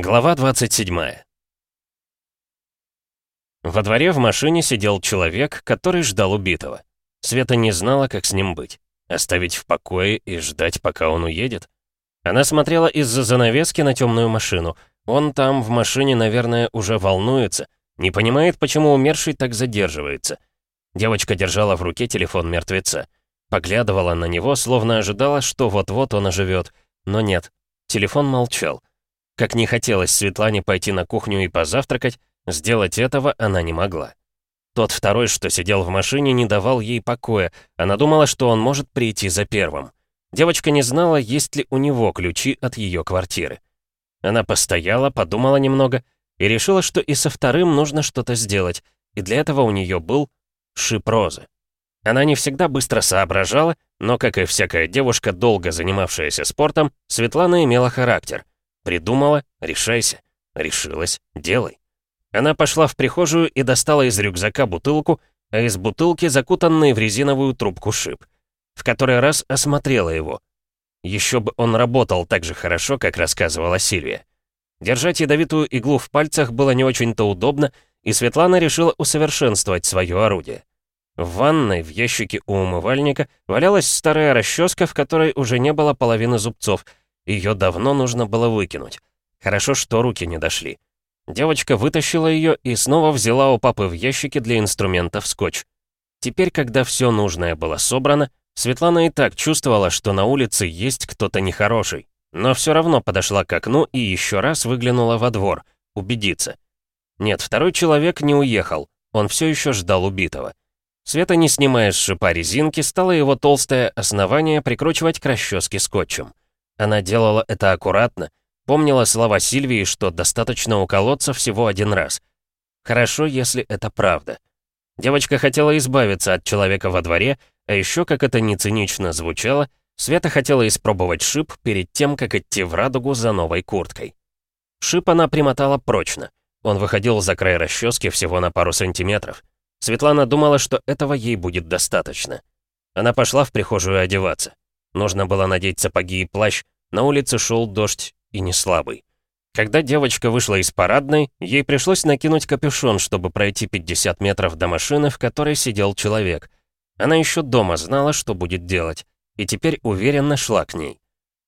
Глава 27 Во дворе в машине сидел человек, который ждал убитого. Света не знала, как с ним быть. Оставить в покое и ждать, пока он уедет? Она смотрела из-за занавески на темную машину. Он там, в машине, наверное, уже волнуется. Не понимает, почему умерший так задерживается. Девочка держала в руке телефон мертвеца. Поглядывала на него, словно ожидала, что вот-вот он оживет. Но нет, телефон молчал. Как не хотелось Светлане пойти на кухню и позавтракать, сделать этого она не могла. Тот второй, что сидел в машине, не давал ей покоя. Она думала, что он может прийти за первым. Девочка не знала, есть ли у него ключи от ее квартиры. Она постояла, подумала немного и решила, что и со вторым нужно что-то сделать, и для этого у нее был шип розы. Она не всегда быстро соображала, но, как и всякая девушка, долго занимавшаяся спортом, Светлана имела характер — Придумала? Решайся. Решилась? Делай. Она пошла в прихожую и достала из рюкзака бутылку, а из бутылки закутанный в резиновую трубку шип. В который раз осмотрела его. Еще бы он работал так же хорошо, как рассказывала Сильвия. Держать ядовитую иглу в пальцах было не очень-то удобно, и Светлана решила усовершенствовать свое орудие. В ванной, в ящике у умывальника, валялась старая расческа, в которой уже не было половины зубцов, ее давно нужно было выкинуть. Хорошо, что руки не дошли. Девочка вытащила ее и снова взяла у папы в ящике для инструментов скотч. Теперь, когда все нужное было собрано, Светлана и так чувствовала, что на улице есть кто-то нехороший. Но все равно подошла к окну и еще раз выглянула во двор, убедиться. Нет, второй человек не уехал, он все еще ждал убитого. Света, не снимая с шипа резинки, стала его толстое основание прикручивать к расческе скотчем. Она делала это аккуратно, помнила слова Сильвии, что достаточно уколоться всего один раз. Хорошо, если это правда. Девочка хотела избавиться от человека во дворе, а еще, как это не цинично звучало, Света хотела испробовать шип перед тем, как идти в радугу за новой курткой. Шип она примотала прочно. Он выходил за край расчески всего на пару сантиметров. Светлана думала, что этого ей будет достаточно. Она пошла в прихожую одеваться. Нужно было надеть сапоги и плащ, на улице шел дождь, и не слабый. Когда девочка вышла из парадной, ей пришлось накинуть капюшон, чтобы пройти 50 метров до машины, в которой сидел человек. Она еще дома знала, что будет делать, и теперь уверенно шла к ней.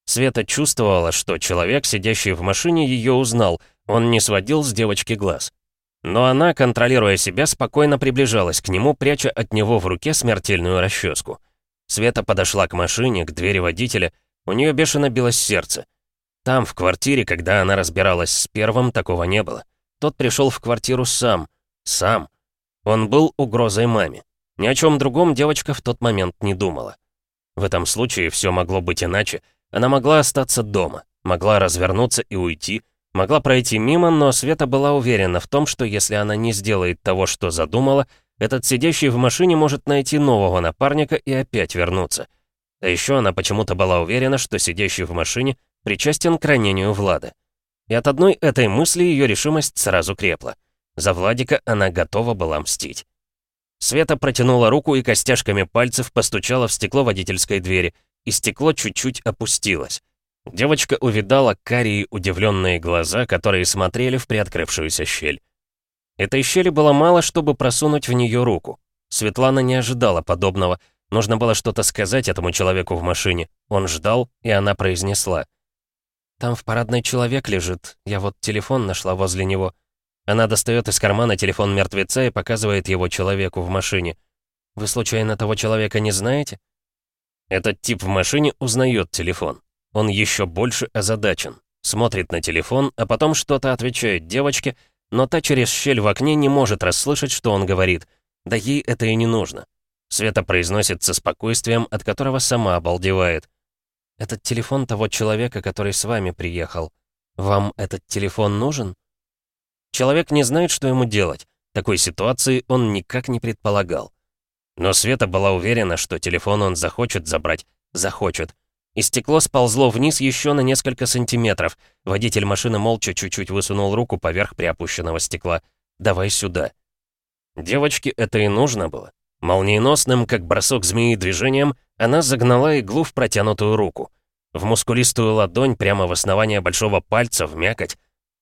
Света чувствовала, что человек, сидящий в машине, ее узнал, он не сводил с девочки глаз. Но она, контролируя себя, спокойно приближалась к нему, пряча от него в руке смертельную расческу. Света подошла к машине, к двери водителя. У нее бешено билось сердце. Там, в квартире, когда она разбиралась с первым, такого не было. Тот пришел в квартиру сам. Сам. Он был угрозой маме. Ни о чем другом девочка в тот момент не думала. В этом случае все могло быть иначе. Она могла остаться дома, могла развернуться и уйти, могла пройти мимо, но Света была уверена в том, что если она не сделает того, что задумала, этот сидящий в машине может найти нового напарника и опять вернуться. А еще она почему-то была уверена, что сидящий в машине причастен к ранению Влада. И от одной этой мысли ее решимость сразу крепла. За Владика она готова была мстить. Света протянула руку и костяшками пальцев постучала в стекло водительской двери, и стекло чуть-чуть опустилось. Девочка увидала карие удивленные глаза, которые смотрели в приоткрывшуюся щель. Этой щели было мало, чтобы просунуть в нее руку. Светлана не ожидала подобного. Нужно было что-то сказать этому человеку в машине. Он ждал, и она произнесла. «Там в парадной человек лежит. Я вот телефон нашла возле него». Она достает из кармана телефон мертвеца и показывает его человеку в машине. «Вы случайно того человека не знаете?» Этот тип в машине узнает телефон. Он еще больше озадачен. Смотрит на телефон, а потом что-то отвечает девочке, но та через щель в окне не может расслышать, что он говорит. Да ей это и не нужно. Света произносит со спокойствием, от которого сама обалдевает. «Этот телефон того человека, который с вами приехал. Вам этот телефон нужен?» Человек не знает, что ему делать. Такой ситуации он никак не предполагал. Но Света была уверена, что телефон он захочет забрать. Захочет и стекло сползло вниз еще на несколько сантиметров. Водитель машины молча чуть-чуть высунул руку поверх приопущенного стекла. «Давай сюда». Девочке это и нужно было. Молниеносным, как бросок змеи движением, она загнала иглу в протянутую руку. В мускулистую ладонь, прямо в основание большого пальца, в мякоть.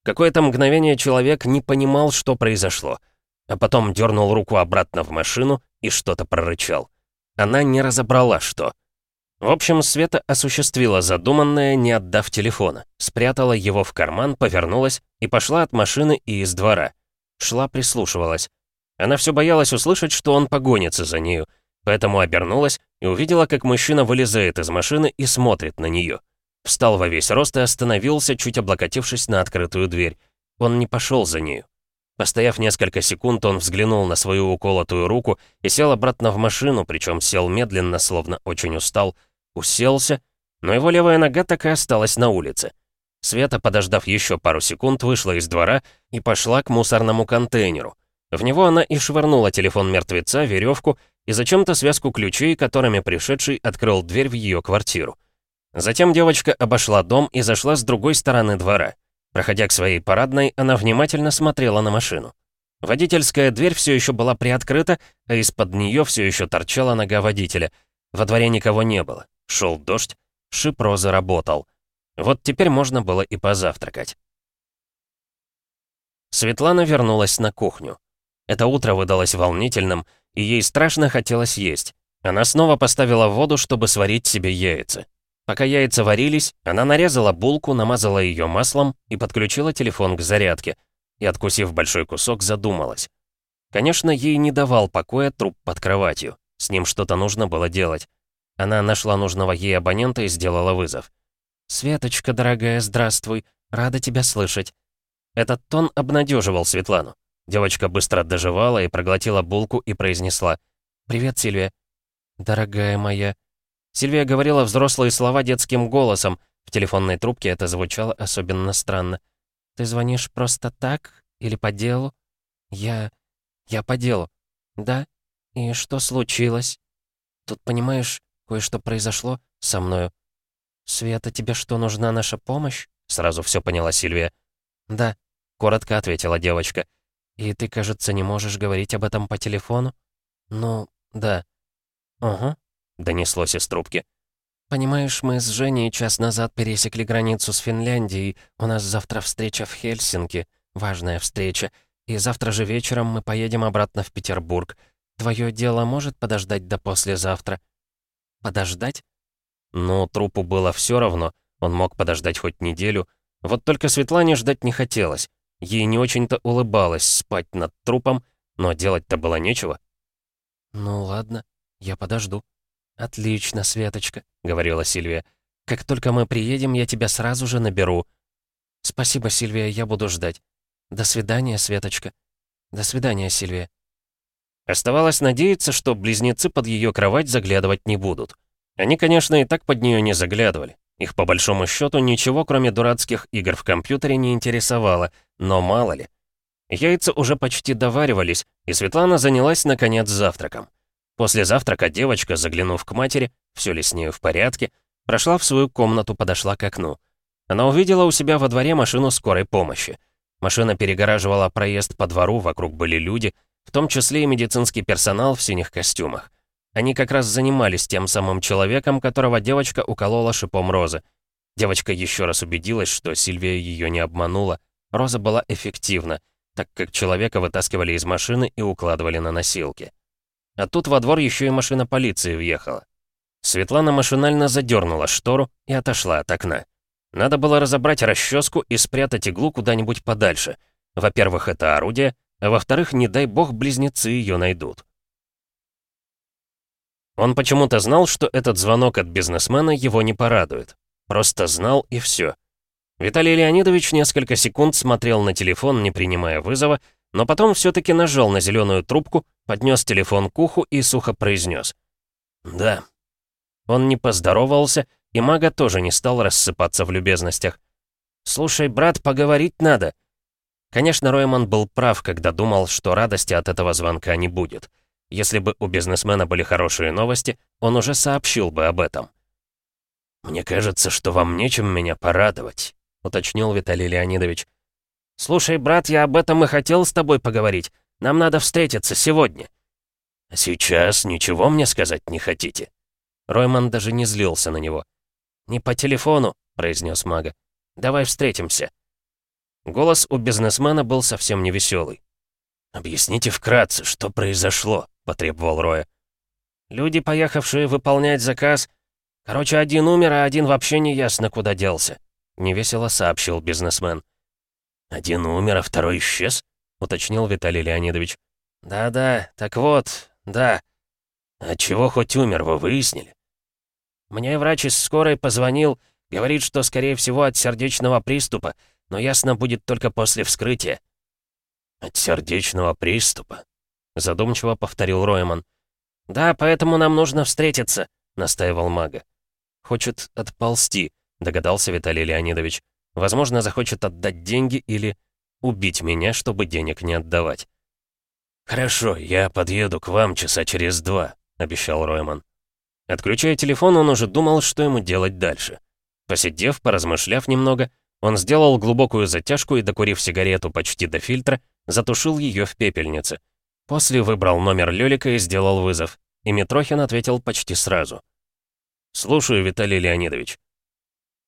Какое-то мгновение человек не понимал, что произошло, а потом дернул руку обратно в машину и что-то прорычал. Она не разобрала, что. В общем, Света осуществила задуманное, не отдав телефона, спрятала его в карман, повернулась и пошла от машины и из двора. Шла, прислушивалась. Она все боялась услышать, что он погонится за нею, поэтому обернулась и увидела, как мужчина вылезает из машины и смотрит на нее. Встал во весь рост и остановился, чуть облокотившись на открытую дверь. Он не пошел за нею. Постояв несколько секунд, он взглянул на свою уколотую руку и сел обратно в машину, причем сел медленно, словно очень устал, уселся, но его левая нога так и осталась на улице. Света, подождав еще пару секунд, вышла из двора и пошла к мусорному контейнеру. В него она и швырнула телефон мертвеца, веревку и зачем-то связку ключей, которыми пришедший открыл дверь в ее квартиру. Затем девочка обошла дом и зашла с другой стороны двора. Проходя к своей парадной, она внимательно смотрела на машину. Водительская дверь все еще была приоткрыта, а из-под нее все еще торчала нога водителя. Во дворе никого не было. Шел дождь, шип розы работал. Вот теперь можно было и позавтракать. Светлана вернулась на кухню. Это утро выдалось волнительным, и ей страшно хотелось есть. Она снова поставила воду, чтобы сварить себе яйца. Пока яйца варились, она нарезала булку, намазала ее маслом и подключила телефон к зарядке. И, откусив большой кусок, задумалась. Конечно, ей не давал покоя труп под кроватью. С ним что-то нужно было делать. Она нашла нужного ей абонента и сделала вызов. «Светочка, дорогая, здравствуй. Рада тебя слышать». Этот тон обнадеживал Светлану. Девочка быстро доживала и проглотила булку и произнесла. «Привет, Сильвия». «Дорогая моя». Сильвия говорила взрослые слова детским голосом. В телефонной трубке это звучало особенно странно. «Ты звонишь просто так? Или по делу?» «Я... я по делу». «Да? И что случилось?» «Тут, понимаешь, кое-что произошло со мною». «Света, тебе что, нужна наша помощь?» Сразу все поняла Сильвия. «Да», — коротко ответила девочка. «И ты, кажется, не можешь говорить об этом по телефону?» «Ну, да». «Угу», — донеслось из трубки. «Понимаешь, мы с Женей час назад пересекли границу с Финляндией. У нас завтра встреча в Хельсинки. Важная встреча. И завтра же вечером мы поедем обратно в Петербург. Твое дело может подождать до послезавтра?» «Подождать?» Ну, трупу было все равно. Он мог подождать хоть неделю. Вот только Светлане ждать не хотелось. Ей не очень-то улыбалось спать над трупом, но делать-то было нечего. «Ну ладно, я подожду». «Отлично, Светочка», — говорила Сильвия. «Как только мы приедем, я тебя сразу же наберу». «Спасибо, Сильвия, я буду ждать. До свидания, Светочка. До свидания, Сильвия». Оставалось надеяться, что близнецы под ее кровать заглядывать не будут. Они, конечно, и так под нее не заглядывали. Их, по большому счету, ничего, кроме дурацких игр в компьютере, не интересовало, но мало ли. Яйца уже почти доваривались, и Светлана занялась, наконец, завтраком. После завтрака девочка, заглянув к матери, все ли с нею в порядке, прошла в свою комнату, подошла к окну. Она увидела у себя во дворе машину скорой помощи. Машина перегораживала проезд по двору, вокруг были люди, в том числе и медицинский персонал в синих костюмах. Они как раз занимались тем самым человеком, которого девочка уколола шипом розы. Девочка еще раз убедилась, что Сильвия ее не обманула. Роза была эффективна, так как человека вытаскивали из машины и укладывали на носилки. А тут во двор еще и машина полиции въехала. Светлана машинально задернула штору и отошла от окна. Надо было разобрать расческу и спрятать иглу куда-нибудь подальше. Во-первых, это орудие, а во-вторых, не дай бог, близнецы ее найдут. Он почему-то знал, что этот звонок от бизнесмена его не порадует. Просто знал и все. Виталий Леонидович несколько секунд смотрел на телефон, не принимая вызова, но потом все-таки нажал на зеленую трубку, поднес телефон к уху и сухо произнес. «Да». Он не поздоровался, и мага тоже не стал рассыпаться в любезностях. «Слушай, брат, поговорить надо». Конечно, Ройман был прав, когда думал, что радости от этого звонка не будет. Если бы у бизнесмена были хорошие новости, он уже сообщил бы об этом. «Мне кажется, что вам нечем меня порадовать», — уточнил Виталий Леонидович. «Слушай, брат, я об этом и хотел с тобой поговорить. Нам надо встретиться сегодня». «Сейчас ничего мне сказать не хотите?» Ройман даже не злился на него. «Не по телефону», — произнес мага. «Давай встретимся». Голос у бизнесмена был совсем невеселый. «Объясните вкратце, что произошло», — потребовал Роя. «Люди, поехавшие выполнять заказ... Короче, один умер, а один вообще не ясно, куда делся», — невесело сообщил бизнесмен. «Один умер, а второй исчез?» — уточнил Виталий Леонидович. «Да-да, так вот, да». «А чего хоть умер, вы выяснили?» «Мне врач из скорой позвонил, говорит, что, скорее всего, от сердечного приступа, но ясно будет только после вскрытия». «От сердечного приступа?» — задумчиво повторил Ройман. «Да, поэтому нам нужно встретиться», — настаивал мага. «Хочет отползти», — догадался Виталий Леонидович. «Возможно, захочет отдать деньги или убить меня, чтобы денег не отдавать». «Хорошо, я подъеду к вам часа через два», — обещал Ройман. Отключая телефон, он уже думал, что ему делать дальше. Посидев, поразмышляв немного, он сделал глубокую затяжку и, докурив сигарету почти до фильтра, затушил ее в пепельнице. После выбрал номер Лёлика и сделал вызов. И Митрохин ответил почти сразу. «Слушаю, Виталий Леонидович».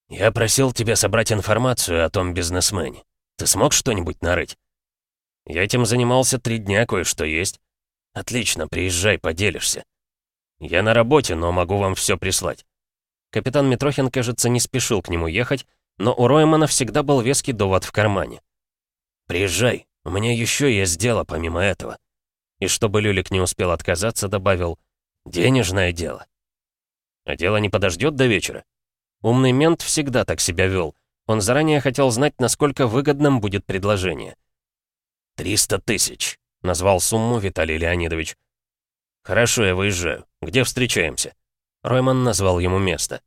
«Я просил тебя собрать информацию о том бизнесмене. Ты смог что-нибудь нарыть?» «Я этим занимался три дня, кое-что есть». «Отлично, приезжай, поделишься». «Я на работе, но могу вам все прислать». Капитан Митрохин, кажется, не спешил к нему ехать, но у Роймана всегда был веский довод в кармане. «Приезжай, у меня еще есть дело помимо этого». И чтобы Люлик не успел отказаться, добавил «денежное дело». А дело не подождет до вечера? Умный мент всегда так себя вел. Он заранее хотел знать, насколько выгодным будет предложение. «Триста тысяч», — назвал сумму Виталий Леонидович. «Хорошо, я выезжаю. Где встречаемся?» Ройман назвал ему место.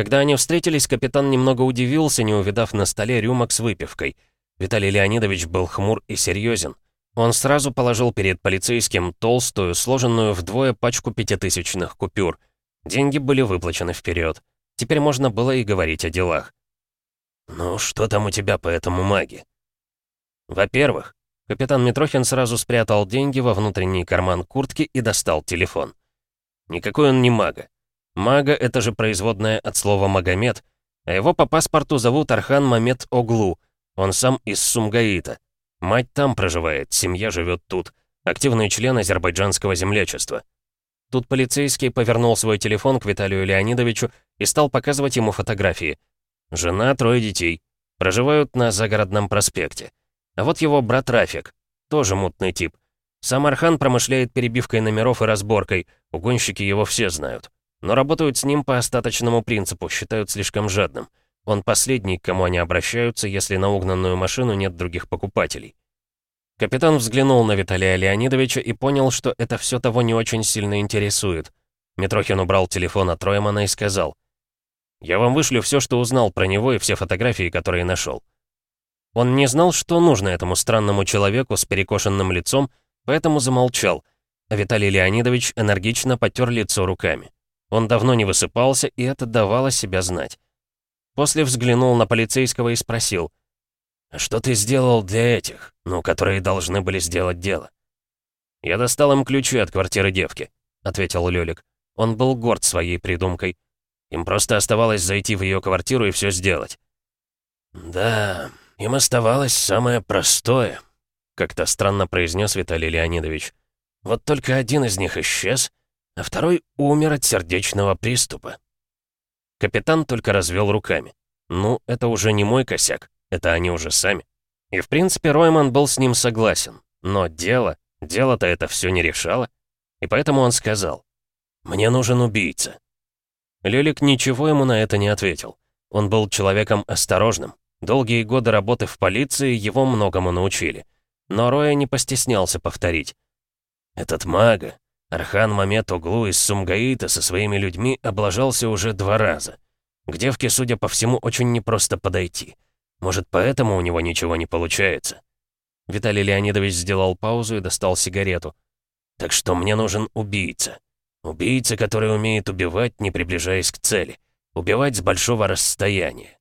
Когда они встретились, капитан немного удивился, не увидав на столе рюмок с выпивкой. Виталий Леонидович был хмур и серьезен. Он сразу положил перед полицейским толстую, сложенную вдвое пачку пятитысячных купюр. Деньги были выплачены вперед. Теперь можно было и говорить о делах. «Ну, что там у тебя по этому маге?» «Во-первых, капитан Митрохин сразу спрятал деньги во внутренний карман куртки и достал телефон. Никакой он не мага. Мага — это же производная от слова «Магомед», а его по паспорту зовут Архан Мамед Оглу. Он сам из Сумгаита. Мать там проживает, семья живет тут. Активный член азербайджанского землячества. Тут полицейский повернул свой телефон к Виталию Леонидовичу и стал показывать ему фотографии. Жена, трое детей. Проживают на загородном проспекте. А вот его брат Рафик. Тоже мутный тип. Сам Архан промышляет перебивкой номеров и разборкой. Угонщики его все знают. Но работают с ним по остаточному принципу, считают слишком жадным. Он последний, к кому они обращаются, если на угнанную машину нет других покупателей. Капитан взглянул на Виталия Леонидовича и понял, что это все того не очень сильно интересует. Митрохин убрал телефон от Роймана и сказал, «Я вам вышлю все, что узнал про него и все фотографии, которые нашел». Он не знал, что нужно этому странному человеку с перекошенным лицом, поэтому замолчал, а Виталий Леонидович энергично потер лицо руками. Он давно не высыпался, и это давало себя знать. После взглянул на полицейского и спросил. «А что ты сделал для этих, ну, которые должны были сделать дело?» «Я достал им ключи от квартиры девки», — ответил Лёлик. Он был горд своей придумкой. Им просто оставалось зайти в ее квартиру и все сделать. «Да, им оставалось самое простое», — как-то странно произнес Виталий Леонидович. «Вот только один из них исчез, а второй умер от сердечного приступа». Капитан только развел руками. Ну, это уже не мой косяк, это они уже сами. И в принципе Ройман был с ним согласен. Но дело, дело-то это все не решало. И поэтому он сказал, «Мне нужен убийца». Лёлик ничего ему на это не ответил. Он был человеком осторожным. Долгие годы работы в полиции его многому научили. Но Роя не постеснялся повторить. «Этот мага, Архан Мамед Углу из Сумгаита со своими людьми облажался уже два раза. К девке, судя по всему, очень непросто подойти. Может, поэтому у него ничего не получается? Виталий Леонидович сделал паузу и достал сигарету. «Так что мне нужен убийца. Убийца, который умеет убивать, не приближаясь к цели. Убивать с большого расстояния.